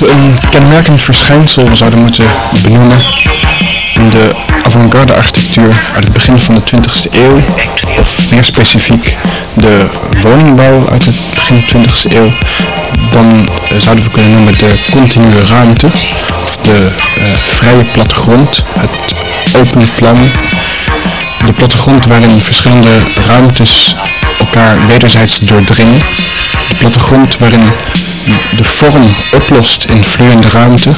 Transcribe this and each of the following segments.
We een kenmerkend verschijnsel zouden moeten benoemen in de avant-garde architectuur uit het begin van de 20e eeuw, of meer specifiek de woningbouw uit het begin 20e eeuw, dan eh, zouden we kunnen noemen de continue ruimte, of de eh, vrije plattegrond, het open plan, de plattegrond waarin verschillende ruimtes elkaar wederzijds doordringen, de plattegrond waarin de vorm oplost in vloeiende ruimte.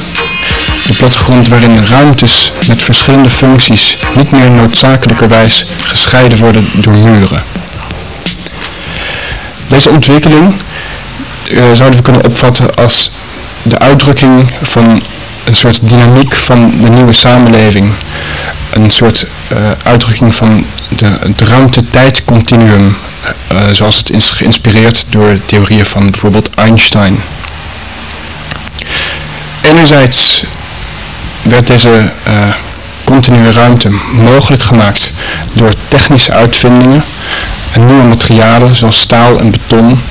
De plattegrond waarin ruimtes met verschillende functies niet meer noodzakelijkerwijs gescheiden worden door muren. Deze ontwikkeling uh, zouden we kunnen opvatten als de uitdrukking van een soort dynamiek van de nieuwe samenleving. Een soort uh, uitdrukking van de, het ruimte-tijd-continuum zoals het is geïnspireerd door theorieën van bijvoorbeeld Einstein. Enerzijds werd deze uh, continue ruimte mogelijk gemaakt door technische uitvindingen en nieuwe materialen zoals staal en beton,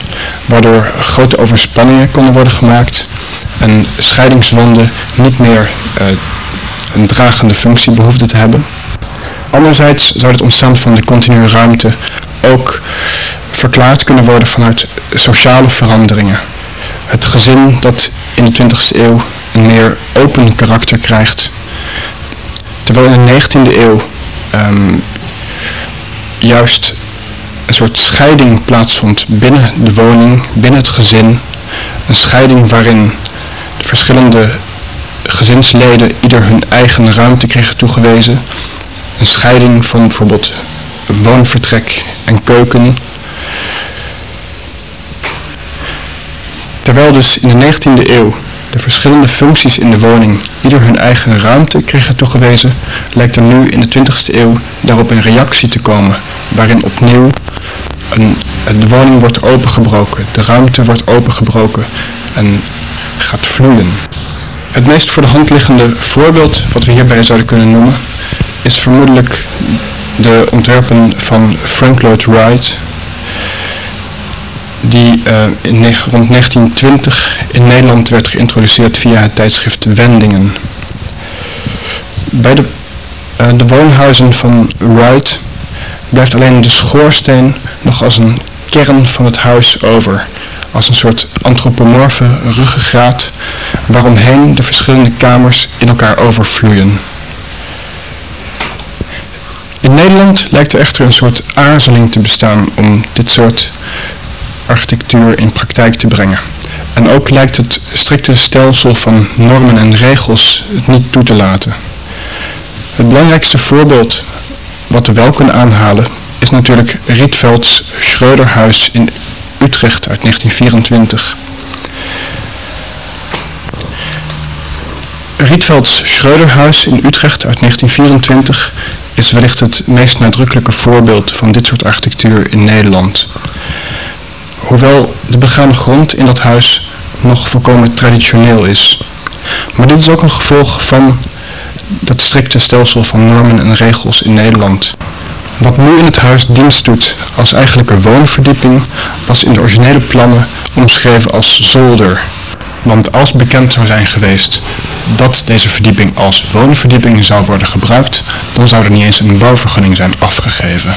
waardoor grote overspanningen konden worden gemaakt en scheidingswanden niet meer uh, een dragende functie behoefden te hebben. Anderzijds zou het ontstaan van de continue ruimte ook verklaard kunnen worden vanuit sociale veranderingen. Het gezin dat in de 20e eeuw een meer open karakter krijgt. Terwijl in de 19e eeuw um, juist een soort scheiding plaatsvond binnen de woning, binnen het gezin. Een scheiding waarin de verschillende gezinsleden ieder hun eigen ruimte kregen toegewezen. Een scheiding van bijvoorbeeld woonvertrek en keuken. Terwijl dus in de 19e eeuw de verschillende functies in de woning ieder hun eigen ruimte kregen toegewezen, lijkt er nu in de 20e eeuw daarop een reactie te komen, waarin opnieuw een, de woning wordt opengebroken, de ruimte wordt opengebroken en gaat vloeien. Het meest voor de hand liggende voorbeeld wat we hierbij zouden kunnen noemen is vermoedelijk de ontwerpen van Frank Lloyd Wright, die uh, in rond 1920 in Nederland werd geïntroduceerd via het tijdschrift Wendingen. Bij de, uh, de woonhuizen van Wright blijft alleen de schoorsteen nog als een kern van het huis over. Als een soort antropomorfe ruggengraat waaromheen de verschillende kamers in elkaar overvloeien. In Nederland lijkt er echter een soort aarzeling te bestaan om dit soort architectuur in praktijk te brengen. En ook lijkt het strikte stelsel van normen en regels het niet toe te laten. Het belangrijkste voorbeeld wat we wel kunnen aanhalen is natuurlijk Rietvelds Schreuderhuis in Utrecht uit 1924. Rietvelds Schreuderhuis in Utrecht uit 1924 is wellicht het meest nadrukkelijke voorbeeld van dit soort architectuur in Nederland. Hoewel de begane grond in dat huis nog volkomen traditioneel is. Maar dit is ook een gevolg van dat strikte stelsel van normen en regels in Nederland. Wat nu in het huis dienst doet als eigenlijke woonverdieping, was in de originele plannen omschreven als zolder. Want als bekend zou zijn geweest dat deze verdieping als woonverdieping zou worden gebruikt, dan zou er niet eens een bouwvergunning zijn afgegeven.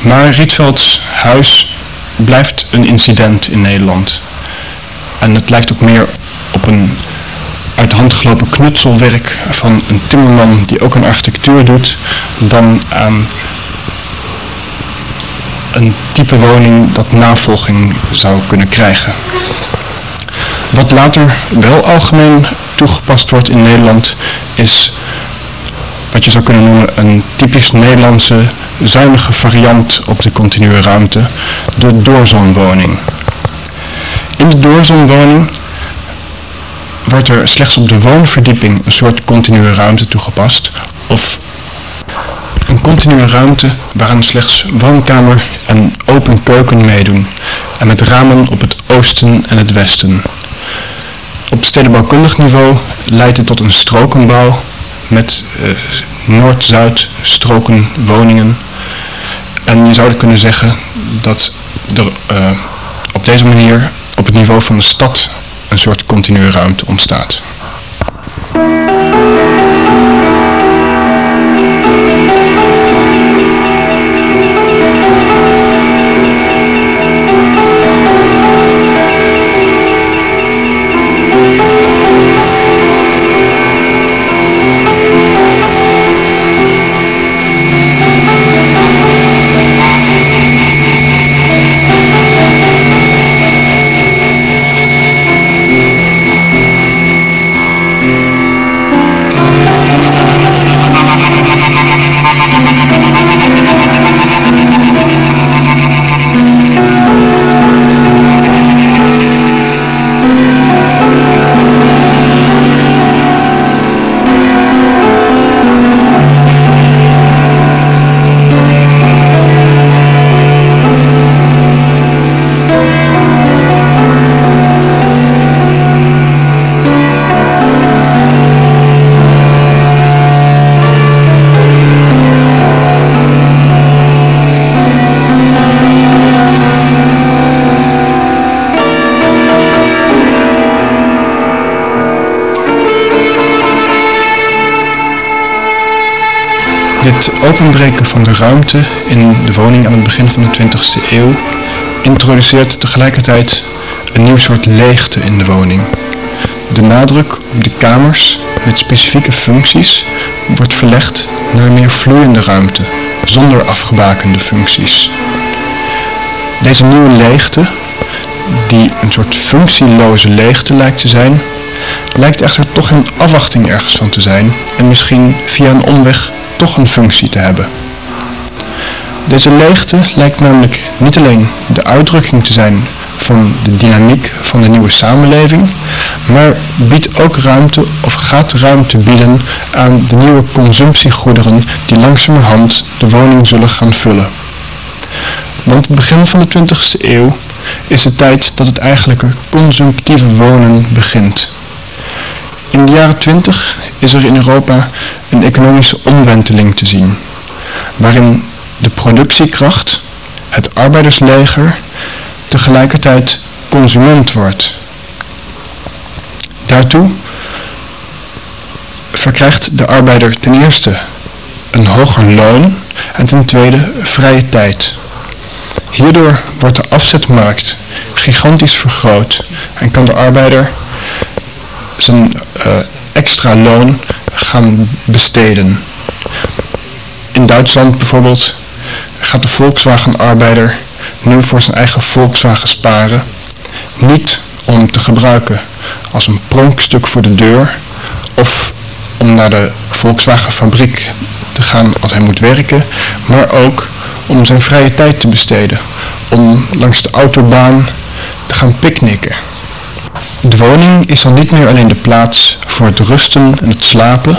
Maar Rietvelds huis blijft een incident in Nederland. En het lijkt ook meer op een uit de hand gelopen knutselwerk van een timmerman die ook een architectuur doet, dan aan een type woning dat navolging zou kunnen krijgen. Wat later wel algemeen toegepast wordt in Nederland is wat je zou kunnen noemen een typisch Nederlandse zuinige variant op de continue ruimte, de doorzonwoning. In de doorzonwoning wordt er slechts op de woonverdieping een soort continue ruimte toegepast of continue ruimte waarin slechts woonkamer en open keuken meedoen en met ramen op het oosten en het westen. Op stedenbouwkundig niveau leidt het tot een strokenbouw met uh, noord-zuid stroken woningen. En je zou kunnen zeggen dat er uh, op deze manier op het niveau van de stad een soort continue ruimte ontstaat. Het openbreken van de ruimte in de woning aan het begin van de 20e eeuw introduceert tegelijkertijd een nieuw soort leegte in de woning. De nadruk op de kamers met specifieke functies wordt verlegd naar meer vloeiende ruimte, zonder afgebakende functies. Deze nieuwe leegte, die een soort functieloze leegte lijkt te zijn, lijkt echter toch in afwachting ergens van te zijn en misschien via een omweg toch een functie te hebben. Deze leegte lijkt namelijk niet alleen de uitdrukking te zijn van de dynamiek van de nieuwe samenleving, maar biedt ook ruimte of gaat ruimte bieden aan de nieuwe consumptiegoederen die langzamerhand de woning zullen gaan vullen. Want het begin van de 20e eeuw is de tijd dat het eigenlijke consumptieve wonen begint. In de jaren 20 is er in Europa een economische omwenteling te zien, waarin de productiekracht, het arbeidersleger, tegelijkertijd consument wordt. Daartoe verkrijgt de arbeider ten eerste een hoger loon en ten tweede vrije tijd. Hierdoor wordt de afzetmarkt gigantisch vergroot en kan de arbeider zijn uh, extra loon gaan besteden. In Duitsland bijvoorbeeld gaat de Volkswagen-arbeider nu voor zijn eigen Volkswagen sparen. Niet om te gebruiken als een pronkstuk voor de deur of om naar de Volkswagen-fabriek te gaan als hij moet werken, maar ook om zijn vrije tijd te besteden, om langs de autobaan te gaan picknicken. De woning is dan niet meer alleen de plaats voor het rusten en het slapen,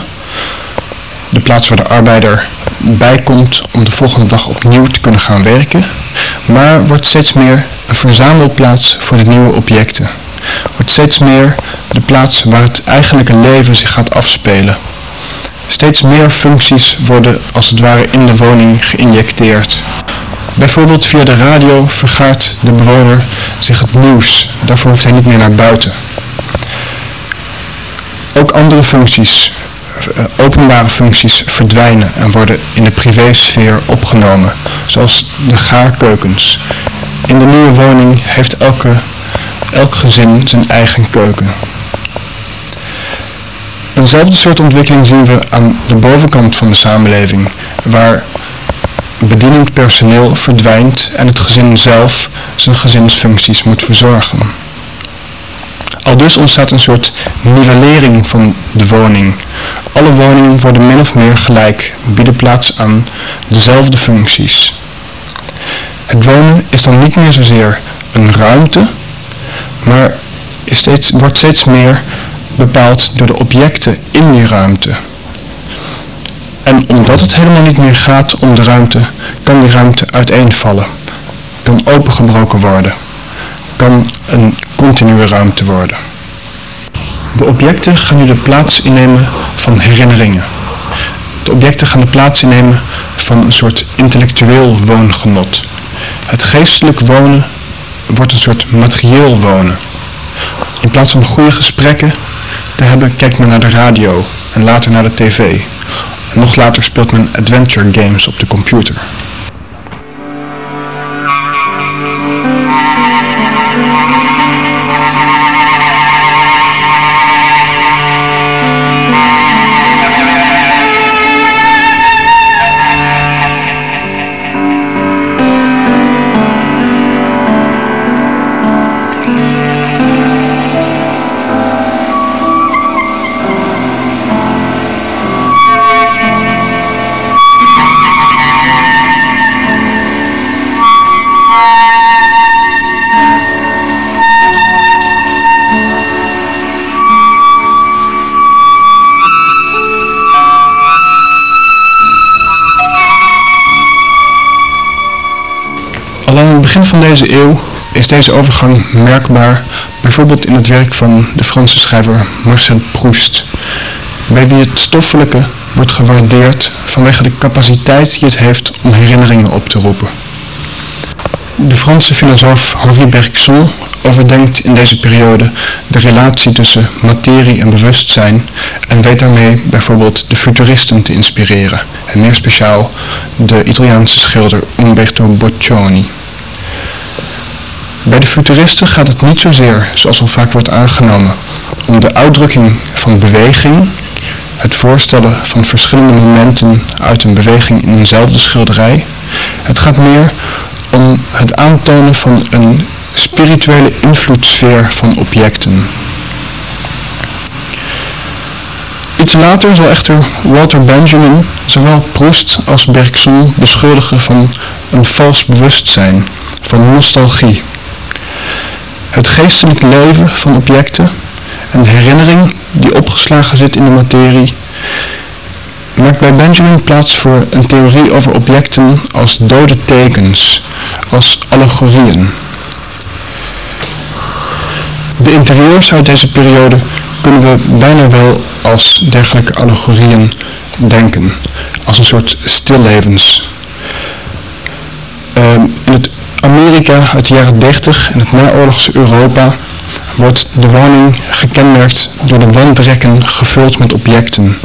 de plaats waar de arbeider bijkomt om de volgende dag opnieuw te kunnen gaan werken, maar wordt steeds meer een verzamelplaats voor de nieuwe objecten. Wordt steeds meer de plaats waar het eigenlijke leven zich gaat afspelen. Steeds meer functies worden als het ware in de woning geïnjecteerd. Bijvoorbeeld via de radio vergaart de bewoner zich het nieuws. Daarvoor hoeft hij niet meer naar buiten. Ook andere functies, eh, openbare functies, verdwijnen en worden in de privésfeer opgenomen, zoals de gaarkeukens. In de nieuwe woning heeft elke, elk gezin zijn eigen keuken. Eenzelfde soort ontwikkeling zien we aan de bovenkant van de samenleving, waar bedienend personeel verdwijnt en het gezin zelf zijn gezinsfuncties moet verzorgen. Al dus ontstaat een soort nivellering van de woning. Alle woningen worden min of meer gelijk, bieden plaats aan dezelfde functies. Het wonen is dan niet meer zozeer een ruimte, maar is steeds, wordt steeds meer bepaald door de objecten in die ruimte. En omdat het helemaal niet meer gaat om de ruimte, kan die ruimte uiteenvallen, kan opengebroken worden, kan een continue ruimte worden. De objecten gaan nu de plaats innemen van herinneringen. De objecten gaan de plaats innemen van een soort intellectueel woongenot. Het geestelijk wonen wordt een soort materieel wonen. In plaats van goede gesprekken te hebben, kijkt men naar de radio en later naar de tv. Nog later speelt men adventure games op de computer. Deze eeuw is deze overgang merkbaar, bijvoorbeeld in het werk van de Franse schrijver Marcel Proust, bij wie het stoffelijke wordt gewaardeerd vanwege de capaciteit die het heeft om herinneringen op te roepen. De Franse filosoof Henri Bergson overdenkt in deze periode de relatie tussen materie en bewustzijn en weet daarmee bijvoorbeeld de futuristen te inspireren, en meer speciaal de Italiaanse schilder Umberto Boccioni. Bij de futuristen gaat het niet zozeer, zoals al vaak wordt aangenomen, om de uitdrukking van beweging, het voorstellen van verschillende momenten uit een beweging in eenzelfde schilderij. Het gaat meer om het aantonen van een spirituele invloedssfeer van objecten. Iets later zal echter Walter Benjamin zowel Proust als Bergson beschuldigen van een vals bewustzijn, van nostalgie. Het geestelijk leven van objecten en de herinnering die opgeslagen zit in de materie maakt bij Benjamin plaats voor een theorie over objecten als dode tekens, als allegorieën. De interieurs uit deze periode kunnen we bijna wel als dergelijke allegorieën denken, als een soort stillevens. Het Uit de jaren 30 en het naoorlogse Europa wordt de woning gekenmerkt door de wandrekken gevuld met objecten.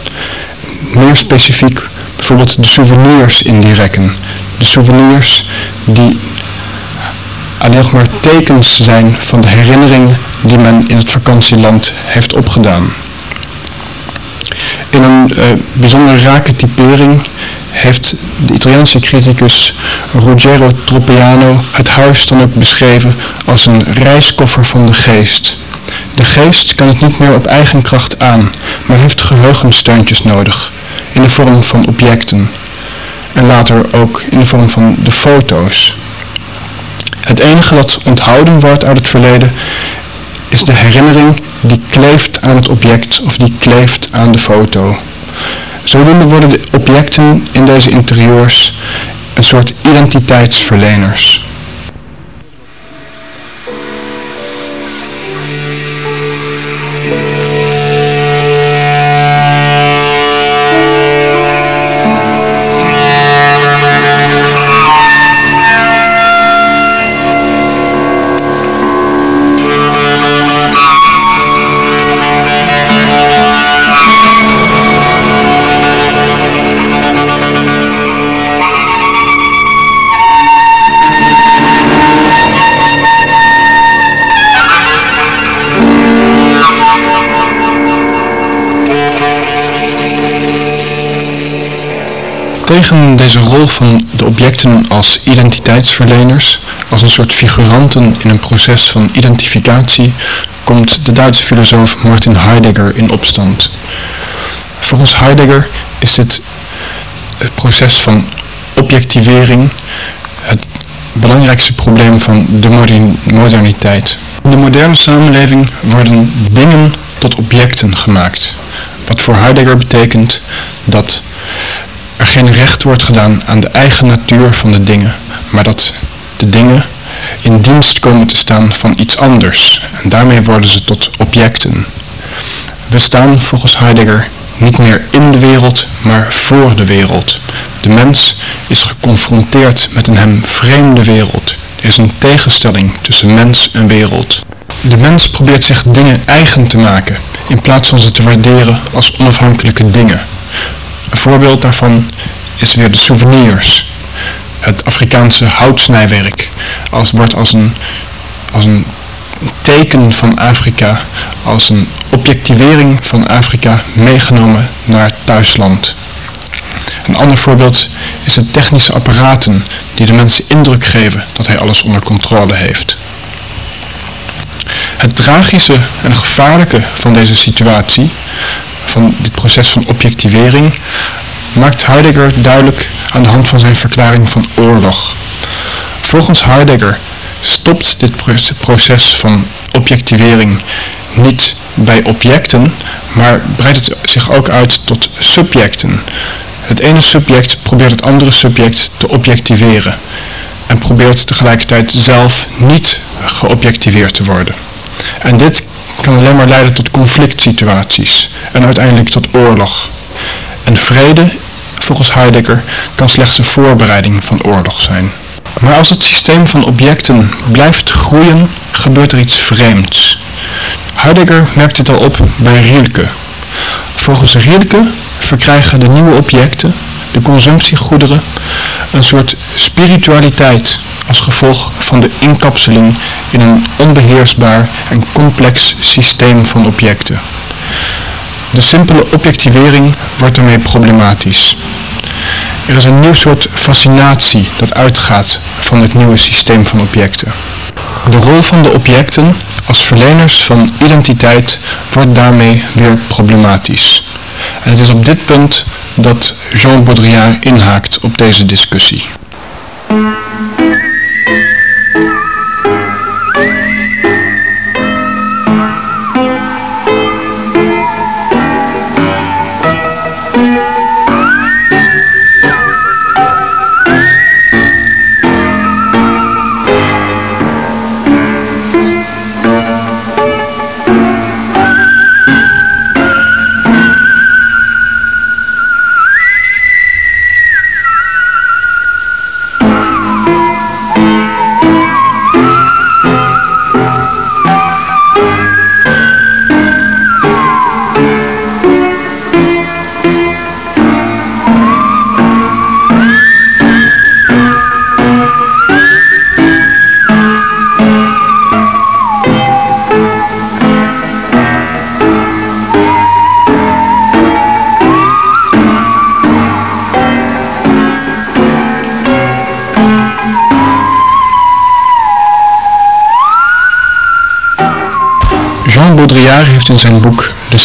Meer specifiek bijvoorbeeld de souvenirs in die rekken. De souvenirs die alleen nog maar tekens zijn van de herinneringen die men in het vakantieland heeft opgedaan. In een uh, bijzonder rake typering heeft de Italiaanse criticus Ruggero Tropiano het huis dan ook beschreven als een reiskoffer van de geest. De geest kan het niet meer op eigen kracht aan, maar heeft geheugensteuntjes nodig, in de vorm van objecten. En later ook in de vorm van de foto's. Het enige wat onthouden wordt uit het verleden is de herinnering die kleeft aan het object of die kleeft aan de foto. Zodoende worden de objecten in deze interieurs een soort identiteitsverleners. Tegen deze rol van de objecten als identiteitsverleners, als een soort figuranten in een proces van identificatie, komt de Duitse filosoof Martin Heidegger in opstand. Volgens Heidegger is dit het proces van objectivering het belangrijkste probleem van de moderniteit. In de moderne samenleving worden dingen tot objecten gemaakt. Wat voor Heidegger betekent dat geen recht wordt gedaan aan de eigen natuur van de dingen, maar dat de dingen in dienst komen te staan van iets anders. En daarmee worden ze tot objecten. We staan volgens Heidegger niet meer in de wereld, maar voor de wereld. De mens is geconfronteerd met een hem vreemde wereld. Er is een tegenstelling tussen mens en wereld. De mens probeert zich dingen eigen te maken, in plaats van ze te waarderen als onafhankelijke dingen. Een voorbeeld daarvan is weer de souvenirs. Het Afrikaanse houtsnijwerk als, wordt als een, als een teken van Afrika, als een objectivering van Afrika meegenomen naar thuisland. Een ander voorbeeld is de technische apparaten die de mensen indruk geven dat hij alles onder controle heeft. Het tragische en gevaarlijke van deze situatie, van dit proces van objectivering, maakt Heidegger duidelijk aan de hand van zijn verklaring van oorlog. Volgens Heidegger stopt dit proces van objectivering niet bij objecten, maar breidt het zich ook uit tot subjecten. Het ene subject probeert het andere subject te objectiveren en probeert tegelijkertijd zelf niet geobjectiveerd te worden. En dit kan alleen maar leiden tot conflict situaties en uiteindelijk tot oorlog. En vrede, volgens Heidegger, kan slechts een voorbereiding van oorlog zijn. Maar als het systeem van objecten blijft groeien, gebeurt er iets vreemds. Heidegger merkt dit al op bij Rilke. Volgens Rilke verkrijgen de nieuwe objecten, de consumptiegoederen, een soort spiritualiteit als gevolg van de inkapseling in een onbeheersbaar en complex systeem van objecten. De simpele objectivering wordt daarmee problematisch. Er is een nieuw soort fascinatie dat uitgaat van het nieuwe systeem van objecten. De rol van de objecten als verleners van identiteit wordt daarmee weer problematisch. En het is op dit punt dat Jean Baudrillard inhaakt op deze discussie.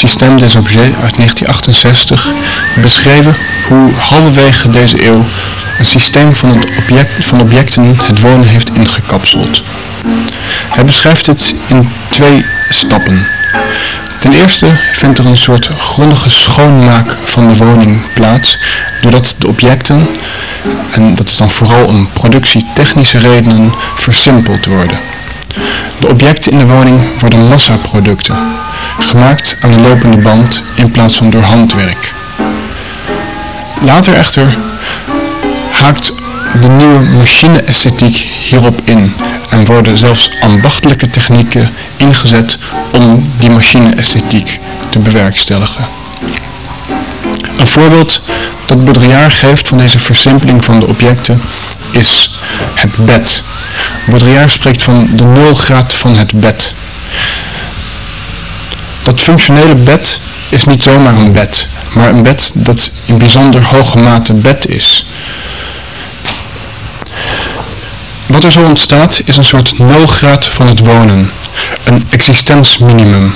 Système des Objets uit 1968 beschreven hoe halverwege deze eeuw een systeem van, het object, van objecten het wonen heeft ingekapseld. Hij beschrijft dit in twee stappen. Ten eerste vindt er een soort grondige schoonmaak van de woning plaats, doordat de objecten, en dat is dan vooral om productietechnische redenen, versimpeld worden. De objecten in de woning worden massaproducten, gemaakt aan de lopende band in plaats van door handwerk. Later echter haakt de nieuwe machine-esthetiek hierop in en worden zelfs ambachtelijke technieken ingezet om die machine-esthetiek te bewerkstelligen. Een voorbeeld dat Baudrillard geeft van deze versimpeling van de objecten is het bed. Baudrillard spreekt van de nulgraad van het bed. Dat functionele bed is niet zomaar een bed, maar een bed dat in bijzonder hoge mate bed is. Wat er zo ontstaat is een soort nulgraad van het wonen, een existensminimum.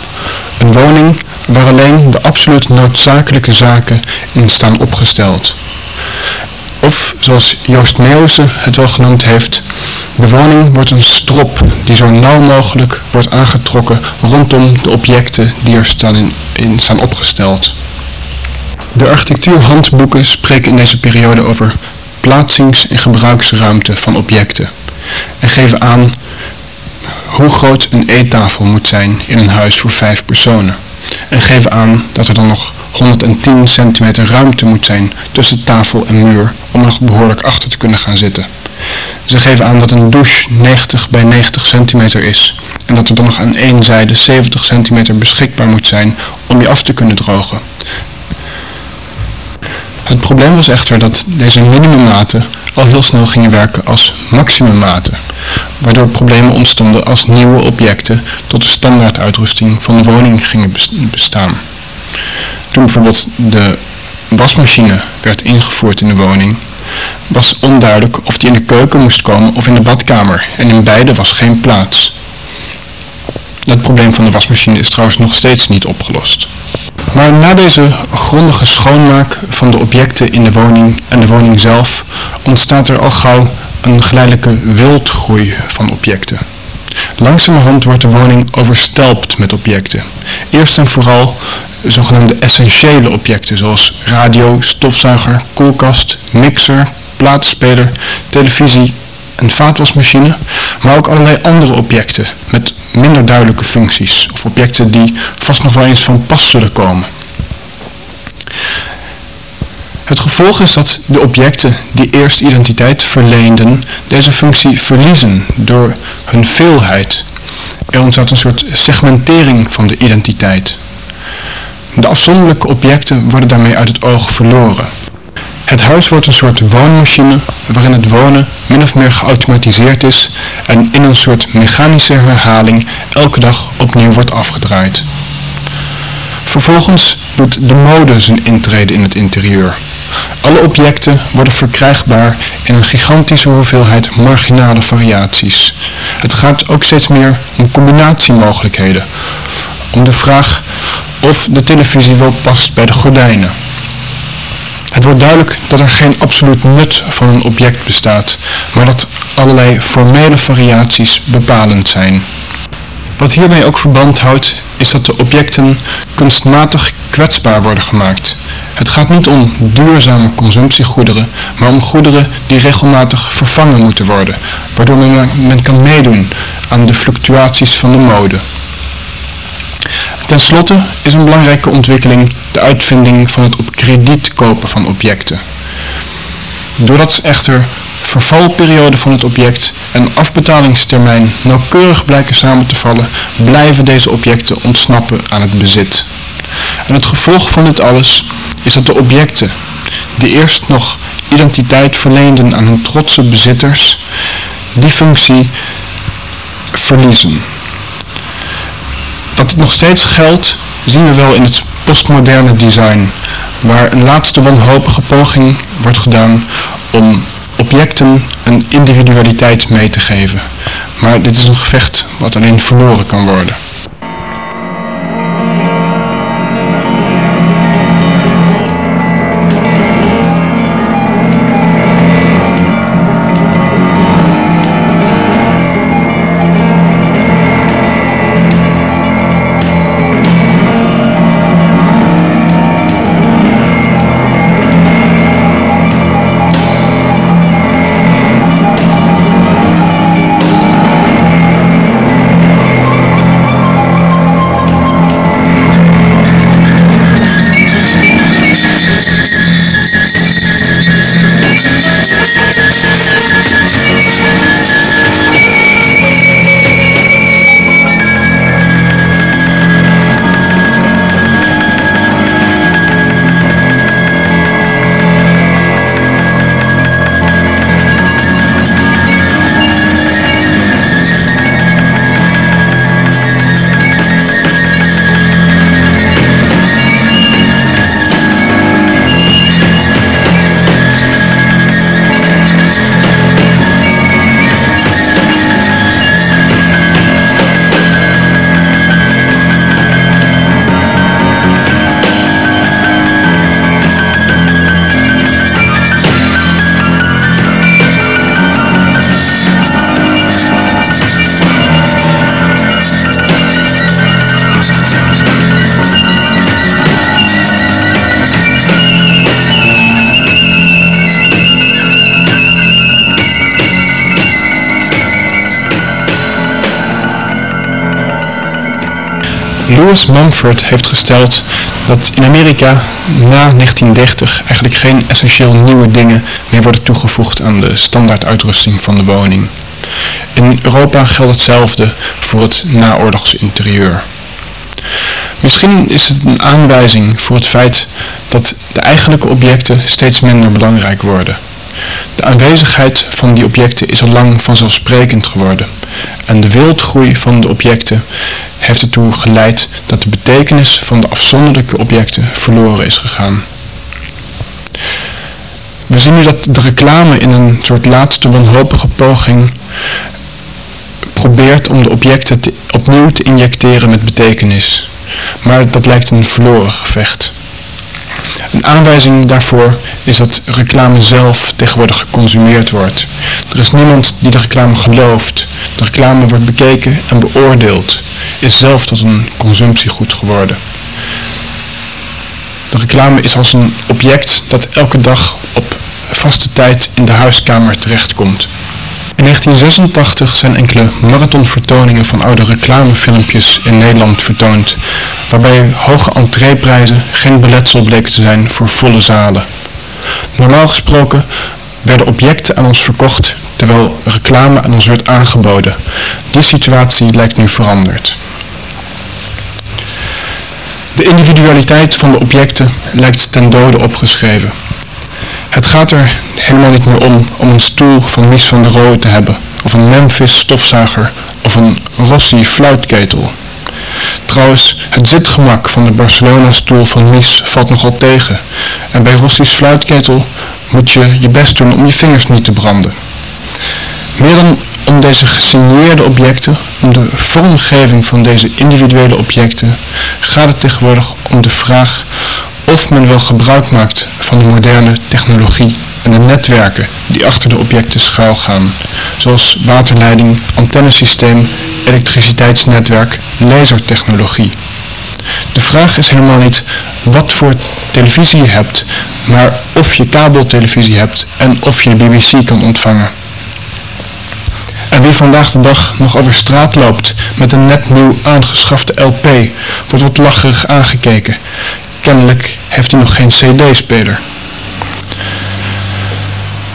Een woning waar alleen de absoluut noodzakelijke zaken in staan opgesteld. Of, zoals Joost Meeuwse het wel genoemd heeft, de woning wordt een strop die zo nauw mogelijk wordt aangetrokken rondom de objecten die er staan, in, in staan opgesteld. De architectuurhandboeken spreken in deze periode over plaatsings- en gebruiksruimte van objecten en geven aan hoe groot een eettafel moet zijn in een huis voor vijf personen. En geven aan dat er dan nog 110 centimeter ruimte moet zijn tussen tafel en muur om nog behoorlijk achter te kunnen gaan zitten. Ze geven aan dat een douche 90 bij 90 centimeter is en dat er dan nog aan één zijde 70 centimeter beschikbaar moet zijn om je af te kunnen drogen. Het probleem was echter dat deze minimummaten al heel snel gingen werken als maximummaten, waardoor problemen ontstonden als nieuwe objecten tot de standaarduitrusting van de woning gingen bestaan. Toen bijvoorbeeld de wasmachine werd ingevoerd in de woning, was onduidelijk of die in de keuken moest komen of in de badkamer en in beide was geen plaats. Het probleem van de wasmachine is trouwens nog steeds niet opgelost. Maar na deze grondige schoonmaak van de objecten in de woning en de woning zelf ontstaat er al gauw een geleidelijke wildgroei van objecten. Langzamerhand wordt de woning overstelpt met objecten. Eerst en vooral zogenaamde essentiële objecten zoals radio, stofzuiger, koelkast, mixer, platenspeler, televisie een vaatwasmachine, maar ook allerlei andere objecten met minder duidelijke functies of objecten die vast nog wel eens van pas zullen komen. Het gevolg is dat de objecten die eerst identiteit verleenden deze functie verliezen door hun veelheid. Er ontstaat een soort segmentering van de identiteit. De afzonderlijke objecten worden daarmee uit het oog verloren. Het huis wordt een soort woonmachine waarin het wonen min of meer geautomatiseerd is en in een soort mechanische herhaling elke dag opnieuw wordt afgedraaid. Vervolgens doet de mode zijn intrede in het interieur. Alle objecten worden verkrijgbaar in een gigantische hoeveelheid marginale variaties. Het gaat ook steeds meer om combinatiemogelijkheden. Om de vraag of de televisie wel past bij de gordijnen het wordt duidelijk dat er geen absoluut nut van een object bestaat, maar dat allerlei formele variaties bepalend zijn. Wat hiermee ook verband houdt, is dat de objecten kunstmatig kwetsbaar worden gemaakt. Het gaat niet om duurzame consumptiegoederen, maar om goederen die regelmatig vervangen moeten worden, waardoor men, men kan meedoen aan de fluctuaties van de mode. Ten slotte is een belangrijke ontwikkeling de uitvinding van het op krediet kopen van objecten. Doordat echter vervalperiode van het object en afbetalingstermijn nauwkeurig blijken samen te vallen, blijven deze objecten ontsnappen aan het bezit. En het gevolg van dit alles is dat de objecten, die eerst nog identiteit verleenden aan hun trotse bezitters, die functie verliezen. Dat het nog steeds geldt, zien we wel in het postmoderne design, waar een laatste wanhopige poging wordt gedaan om objecten een individualiteit mee te geven. Maar dit is een gevecht wat alleen verloren kan worden. Louis Mumford heeft gesteld dat in Amerika na 1930 eigenlijk geen essentieel nieuwe dingen meer worden toegevoegd aan de standaarduitrusting van de woning. In Europa geldt hetzelfde voor het naoorlogsinterieur. Misschien is het een aanwijzing voor het feit dat de eigenlijke objecten steeds minder belangrijk worden. De aanwezigheid van die objecten is al lang vanzelfsprekend geworden en de wildgroei van de objecten heeft ertoe geleid dat de betekenis van de afzonderlijke objecten verloren is gegaan. We zien nu dat de reclame in een soort laatste wanhopige poging probeert om de objecten opnieuw te injecteren met betekenis. Maar dat lijkt een verloren gevecht. Een aanwijzing daarvoor is dat reclame zelf tegenwoordig geconsumeerd wordt. Er is niemand die de reclame gelooft. De reclame wordt bekeken en beoordeeld, is zelf tot een consumptiegoed geworden. De reclame is als een object dat elke dag op vaste tijd in de huiskamer terechtkomt. In 1986 zijn enkele marathonvertoningen van oude reclamefilmpjes in Nederland vertoond, waarbij hoge entreeprijzen geen beletsel bleken te zijn voor volle zalen. Normaal gesproken werden objecten aan ons verkocht terwijl reclame aan ons werd aangeboden. Die situatie lijkt nu veranderd. De individualiteit van de objecten lijkt ten dode opgeschreven. Het gaat er helemaal niet meer om om een stoel van Mies van der Rohe te hebben, of een Memphis stofzuiger, of een Rossi fluitketel. Trouwens, het zitgemak van de Barcelona-stoel van Mies valt nogal tegen. En bij Rossi's fluitketel moet je je best doen om je vingers niet te branden. Meer dan om deze gesigneerde objecten, om de vormgeving van deze individuele objecten, gaat het tegenwoordig om de vraag of men wel gebruik maakt van de moderne technologie en de netwerken die achter de objecten schuilgaan, zoals waterleiding, antennesysteem, elektriciteitsnetwerk, lasertechnologie. De vraag is helemaal niet wat voor televisie je hebt, maar of je kabeltelevisie hebt en of je BBC kan ontvangen. Wie vandaag de dag nog over straat loopt met een net nieuw aangeschafte LP, wordt wat lacherig aangekeken. Kennelijk heeft hij nog geen cd-speler.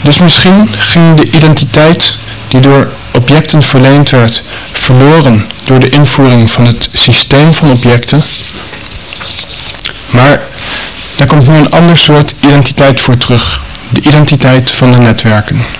Dus misschien ging de identiteit die door objecten verleend werd, verloren door de invoering van het systeem van objecten. Maar daar komt nu een ander soort identiteit voor terug, de identiteit van de netwerken.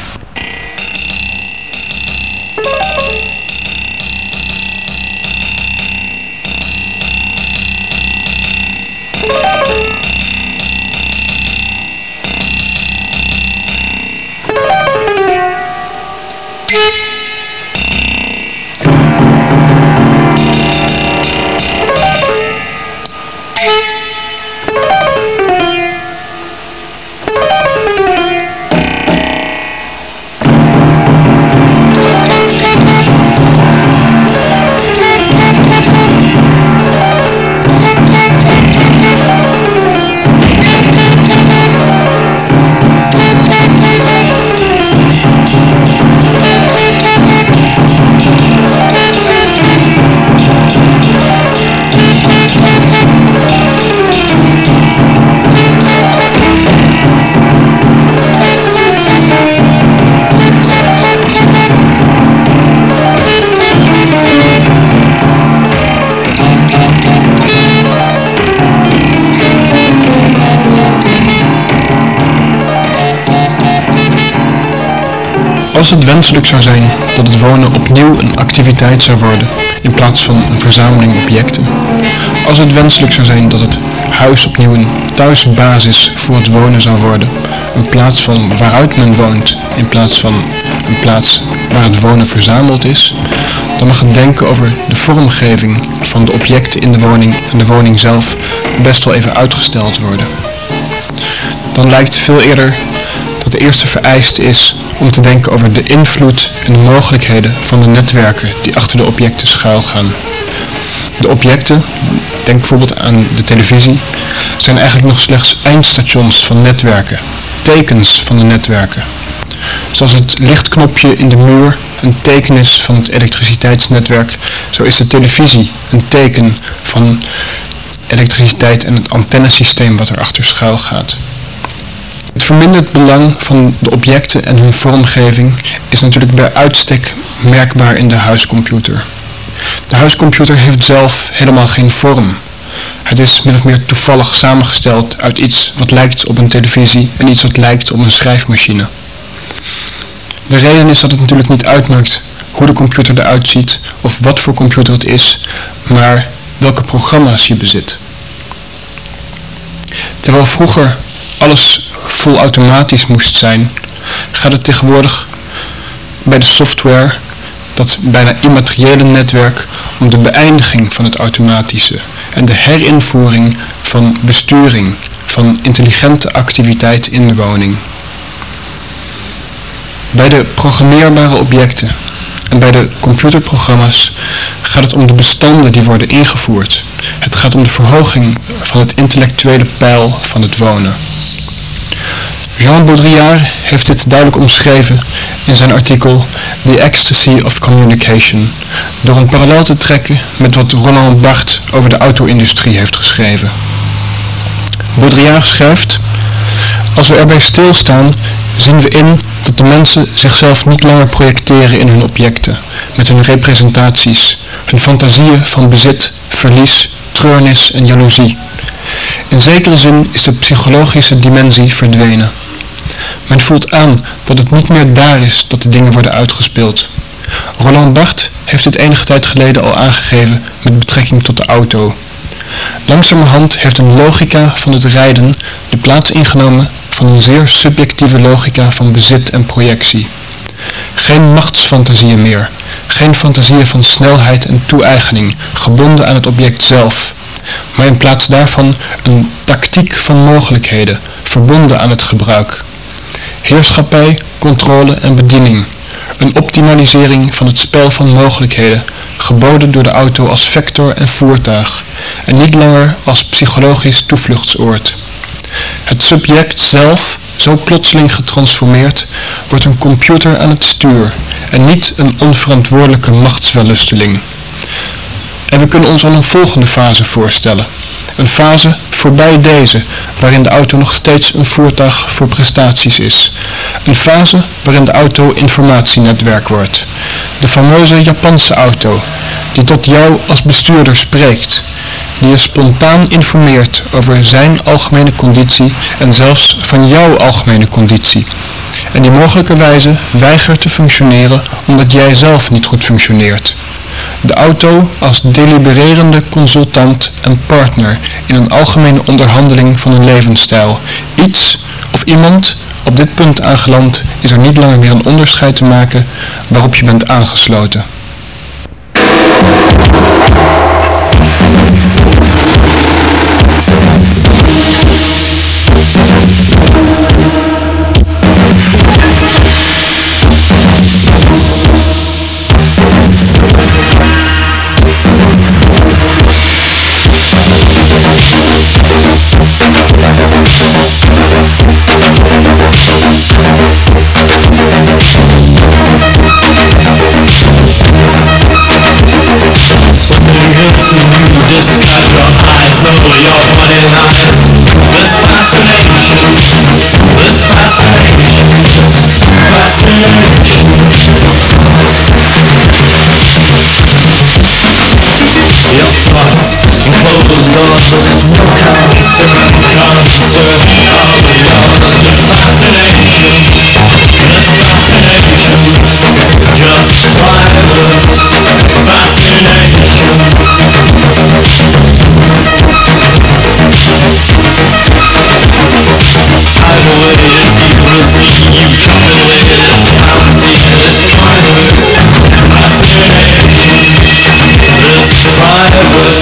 Als het wenselijk zou zijn dat het wonen opnieuw een activiteit zou worden, in plaats van een verzameling objecten. Als het wenselijk zou zijn dat het huis opnieuw een thuisbasis voor het wonen zou worden, een plaats van waaruit men woont, in plaats van een plaats waar het wonen verzameld is, dan mag het denken over de vormgeving van de objecten in de woning en de woning zelf best wel even uitgesteld worden. Dan lijkt veel eerder dat de eerste vereiste is om te denken over de invloed en de mogelijkheden van de netwerken die achter de objecten schuilgaan. De objecten, denk bijvoorbeeld aan de televisie, zijn eigenlijk nog slechts eindstations van netwerken, tekens van de netwerken. Zoals het lichtknopje in de muur een teken is van het elektriciteitsnetwerk, zo is de televisie een teken van elektriciteit en het antennesysteem wat erachter schuil gaat. Verminderd belang van de objecten en hun vormgeving is natuurlijk bij uitstek merkbaar in de huiscomputer. De huiscomputer heeft zelf helemaal geen vorm. Het is min of meer toevallig samengesteld uit iets wat lijkt op een televisie en iets wat lijkt op een schrijfmachine. De reden is dat het natuurlijk niet uitmaakt hoe de computer eruit ziet of wat voor computer het is, maar welke programma's je bezit. Terwijl vroeger alles volautomatisch moest zijn, gaat het tegenwoordig bij de software, dat bijna immateriële netwerk, om de beëindiging van het automatische en de herinvoering van besturing van intelligente activiteit in de woning. Bij de programmeerbare objecten en bij de computerprogramma's gaat het om de bestanden die worden ingevoerd. Het gaat om de verhoging van het intellectuele pijl van het wonen. Jean Baudrillard heeft dit duidelijk omschreven in zijn artikel The Ecstasy of Communication, door een parallel te trekken met wat Roland Barthes over de auto-industrie heeft geschreven. Baudrillard schrijft, als we erbij stilstaan, zien we in dat de mensen zichzelf niet langer projecteren in hun objecten, met hun representaties, hun fantasieën van bezit, verlies, treurnis en jaloezie. In zekere zin is de psychologische dimensie verdwenen. Men voelt aan dat het niet meer daar is dat de dingen worden uitgespeeld. Roland Barthes heeft dit enige tijd geleden al aangegeven met betrekking tot de auto. Langzamerhand heeft een logica van het rijden de plaats ingenomen van een zeer subjectieve logica van bezit en projectie. Geen machtsfantasieën meer, geen fantasieën van snelheid en toe-eigening, gebonden aan het object zelf, maar in plaats daarvan een tactiek van mogelijkheden, verbonden aan het gebruik. Heerschappij, controle en bediening. Een optimalisering van het spel van mogelijkheden, geboden door de auto als vector en voertuig, en niet langer als psychologisch toevluchtsoord. Het subject zelf, zo plotseling getransformeerd, wordt een computer aan het stuur en niet een onverantwoordelijke machtswellusteling. En we kunnen ons al een volgende fase voorstellen. Een fase voorbij deze, waarin de auto nog steeds een voertuig voor prestaties is. Een fase waarin de auto informatienetwerk wordt. De fameuze Japanse auto, die tot jou als bestuurder spreekt. Die je spontaan informeert over zijn algemene conditie en zelfs van jouw algemene conditie. En die mogelijkerwijze weigert te functioneren omdat jij zelf niet goed functioneert. De auto als delibererende consultant en partner in een algemene onderhandeling van een levensstijl. Iets of iemand op dit punt aangeland is er niet langer meer een onderscheid te maken waarop je bent aangesloten. lost No concern, concern All we lost Let's vaccination Let's Just virus Vaccination I'm away to secrecy You jumping with this fallacy This This virus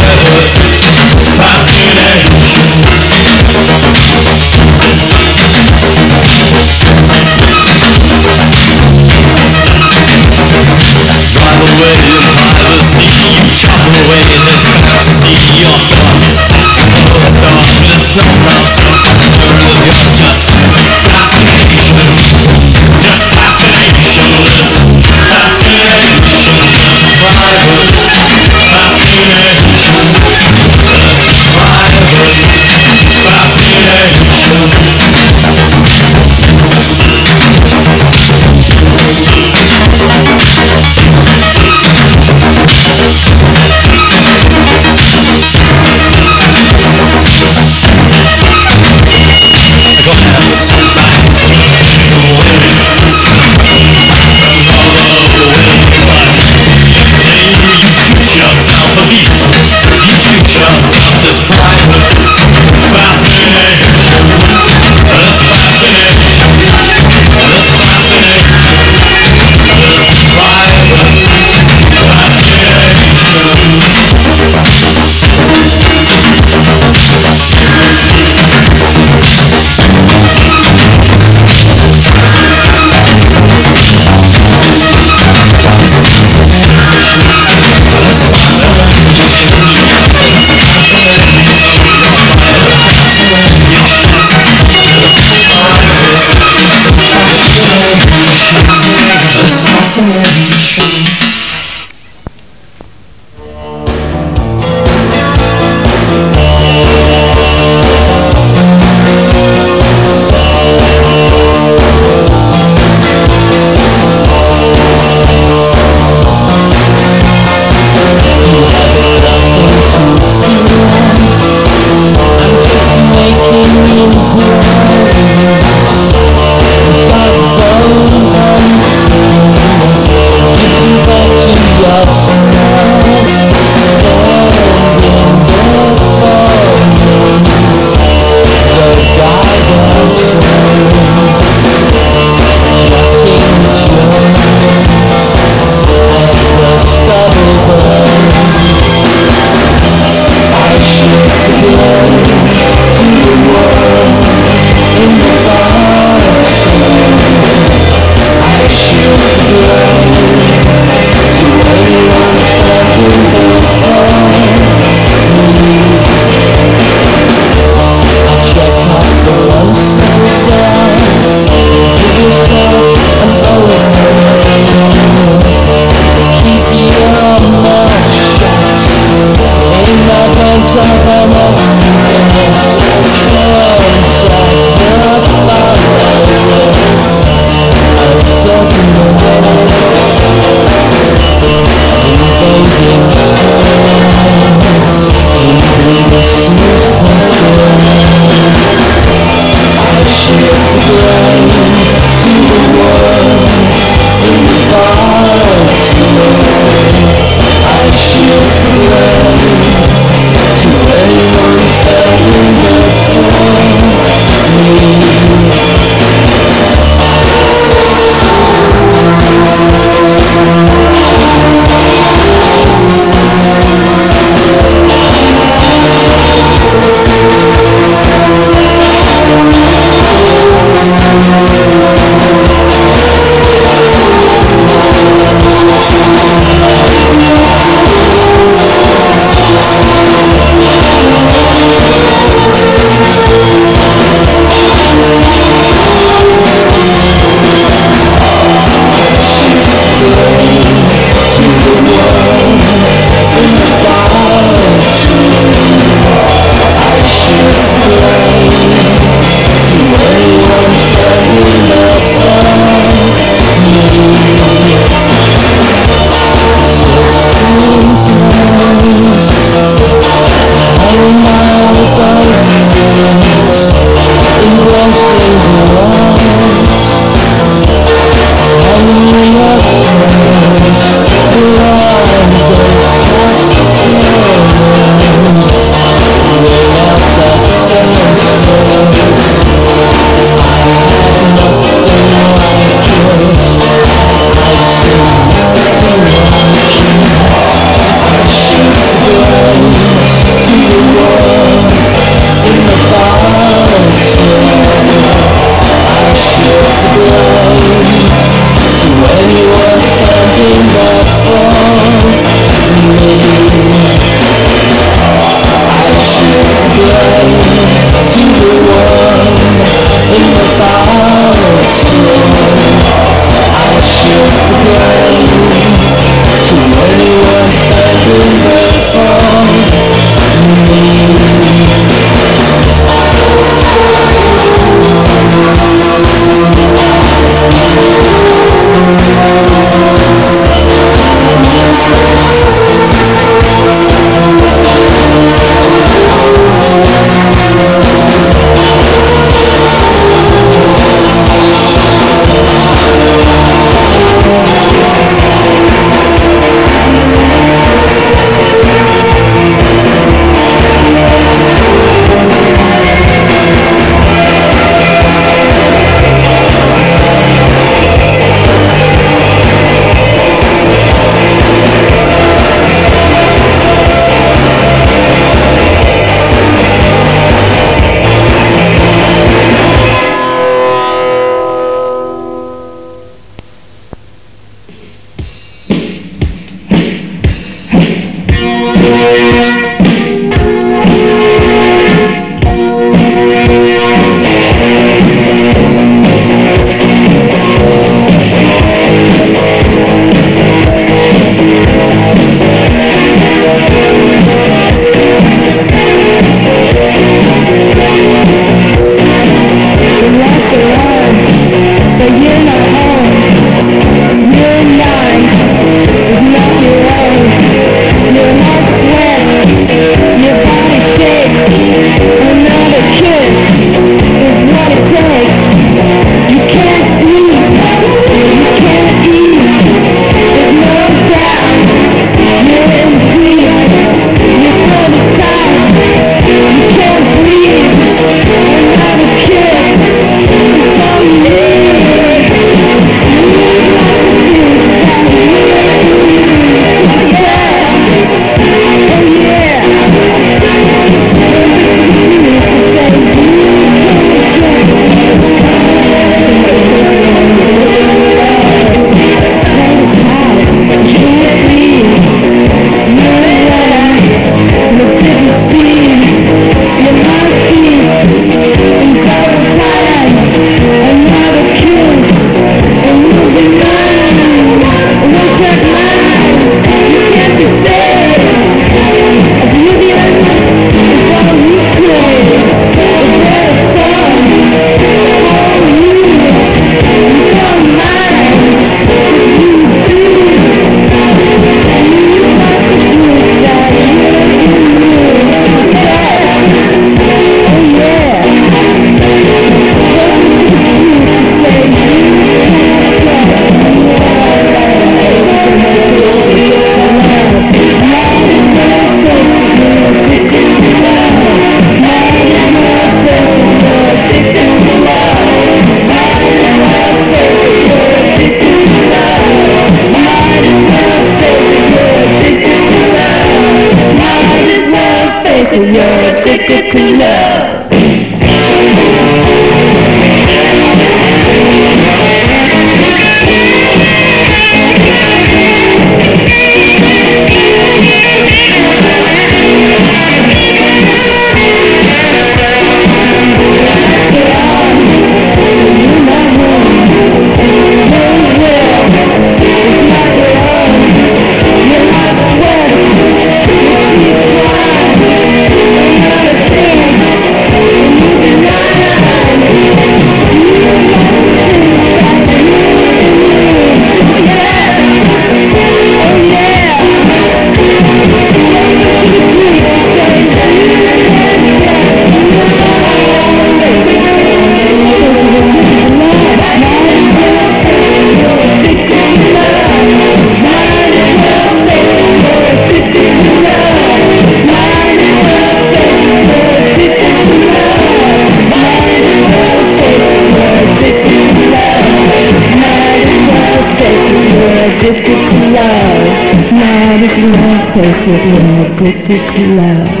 addicted to love.